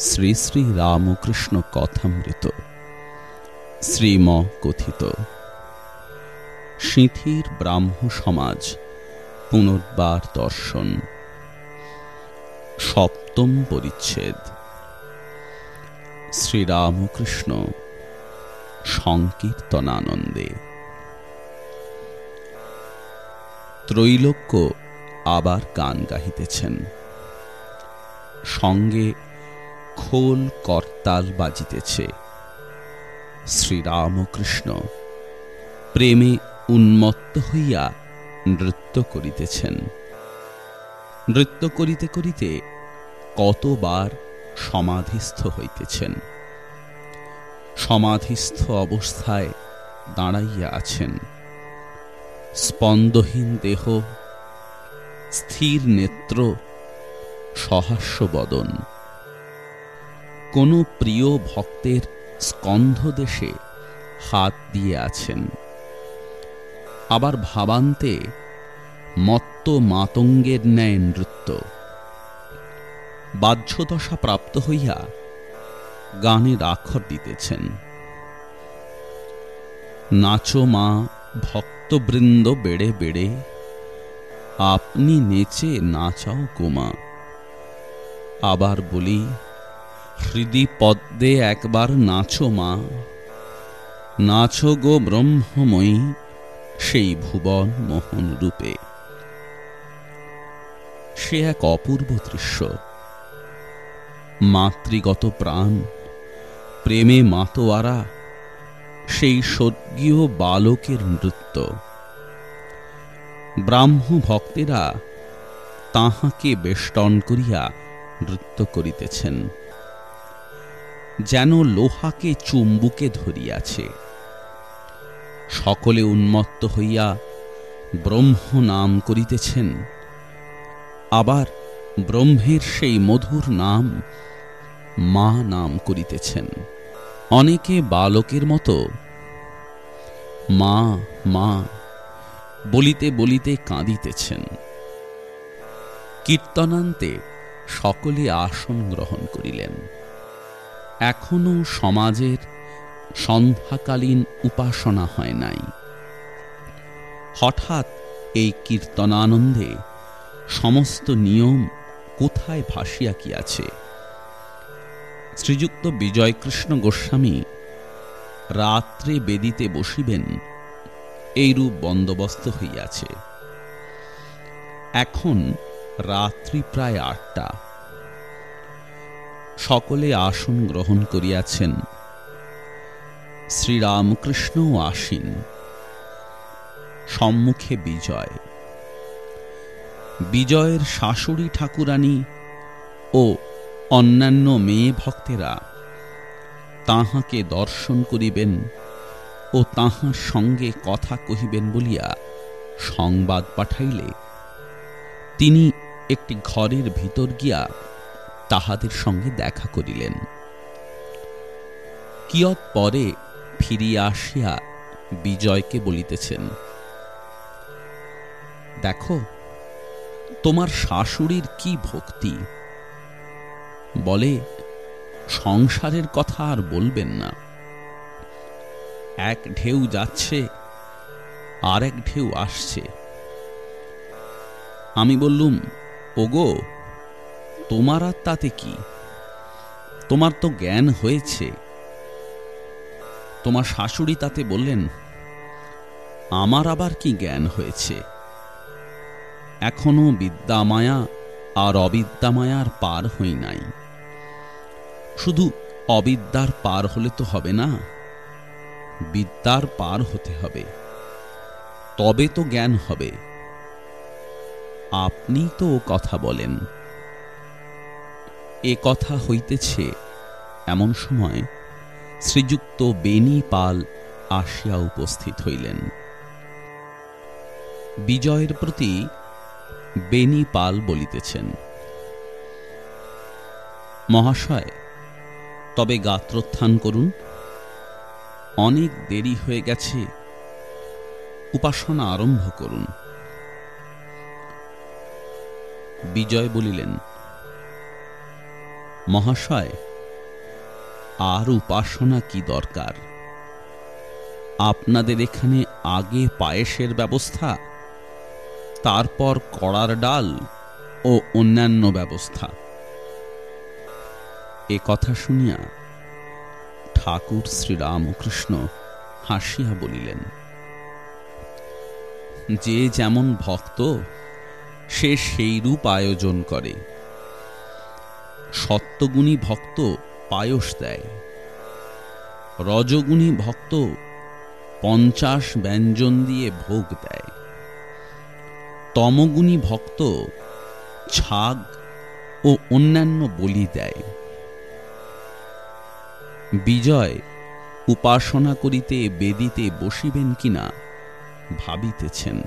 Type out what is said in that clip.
শ্রী শ্রী রামকৃষ্ণ কথামৃত। শ্রীম কথিত। সিঁথির ব্রাহ্ম সমাজ পুনর্বার দর্শন। সপ্তম পরিচ্ছেদ। শ্রীরামকৃষ্ণ সংকীর্তনানন্দে। ত্রৈলোক্য আবার গান গাহিতেছেন। সঙ্গে খোল করতাল বাজিতেছে? শ্রীরামকৃষ্ণ প্রেমে উন্মত্ত হইয়া নৃত্য করিতেছেন। নৃত্য করিতে করিতে কতবার সমাধিস্থ হইতেছেন? সমাধিস্থ অবস্থায় দাঁড়াইয়া আছেন। স্পন্দহীন দেহ, স্থির নেত্র সহাস্য বদন কোন প্রিয় ভক্তের স্কন্ধ দেশে হাত দিয়ে আছেন। আবার ভাবান্তে মত্ত মাতঙ্গের ন্যায় নৃত্য। বাহ্যদশা প্রাপ্ত হইয়া গানের আখর দিতেছেন। নাচো মা, ভক্তবৃন্দ বেড়ে বেড়ে, আপনি নেচে নাচাও গোমা। আবার বলি হৃদি পদ্মে একবার নাচো মা। নাচো গো ব্রহ্মময়ী, সেই ভুবন মোহন রূপে। সে এক অপূর্ব দৃশ্য। মাতৃগত প্রাণ, প্রেমে মাতোয়ারা, সেই স্বর্গীয় বালকের নৃত্য। ব্রাহ্ম ভক্তেরা তাহাকে বেষ্টন করিয়া নৃত্য করিতেছেন। যেন লোহাকে চুম্বুকে ধরিয়াছে। সকলে উন্মত্ত হইয়া ব্রহ্ম নাম করিতেছেন। আবার ব্রহ্মের সেই মধুর নাম মা নাম করিতেছেন। অনেকে বালকের মতো, মা মা, বলিতে বলিতে কাঁদিতেছেন। কীর্তনান্তে সকলে আসন গ্রহণ করিলেন। এখনও সমাজের সন্ধ্যাকালীন উপাসনা হয় নাই। হঠাৎ এই কীর্তনানন্দে সমস্ত নিয়ম কোথায় ভাসিয়া গিয়াছে? শ্রীযুক্ত বিজয়কৃষ্ণ গোস্বামী রাত্রে বেদিতে বসিবেন, এইরূপ বন্দোবস্ত হইয়াছে। এখন রাত্রি প্রায় আটটা। সকলে আসন গ্রহণ করিয়াছেন। শ্রীরামকৃষ্ণও আসীন। সম্মুখে বিজয়। বিজয়ের শাশুড়ি ঠাকুরানী ও অন্যান্য মেয়ে ভক্তেরা তাহাকে দর্শন করিবেন ও তাহার সঙ্গে কথা কহিবেন বলিয়া সংবাদ পাঠাইলে। তিনি একটি ঘরের ভিতর গিয়া তাহাদের সঙ্গে দেখা করিলেন। কিয়ৎ পরে ফিরিয়া আসিয়া বিজয়কে বলিতেছেন, দেখো, তোমার শাশুড়ির কি ভক্তি? বলে, সংসারের কথা আর বলবেন না। এক ঢেউ যাচ্ছে আর এক ঢেউ আসছে। আমি বললুম, ওগো তোমার আর তাতে কি? তোমার তো জ্ঞান হয়েছে। তোমার শাশুড়ি তাতে বললেন, আমার আবার কি জ্ঞান হয়েছে? এখনও বিদ্যামায়া আর অবিদ্যামায়ার পার হই নাই। শুধু অবিদ্যার পার হলে তো হবে না, বিদ্যার পার হতে হবে। তবে তো জ্ঞান হবে। আপনি তো কথা বলেন। এ কথা হইতেছে এমন সময় শ্রীযুক্ত বেনি পাল আসিয়া উপস্থিত হইলেন। বিজয়ের প্রতি বেনি পাল বলিতেছেন, মহাশয়, তবে গাত্রোত্থান করুন। অনেক দেরি হয়ে গেছে। উপাসনা আরম্ভ করুন। বিজয় বলিলেন মহাশয়, আর উপাসনা কি দরকার? আপনাদের এখানে আগে পায়েসের ব্যবস্থা, তারপর কড়ার ডাল ও অন্যান্য ব্যবস্থা। এ কথা শুনিয়া ঠাকুর শ্রীরামকৃষ্ণ হাসিয়া বলিলেন, যে যেমন ভক্ত, সে সেই রূপ আয়োজন করে। সত্যগুণী ভক্ত পায়স দেয়। রজগুণী ভক্ত পঞ্চাশ ব্যঞ্জন দিয়ে ভোগ দেয়। তমগুণী ভক্ত ছাগ ও অন্যান্য বলি দেয়। বিজয় উপাসনা করিতে বেদিতে বসিবেন কিনা ভাবিতেছেন।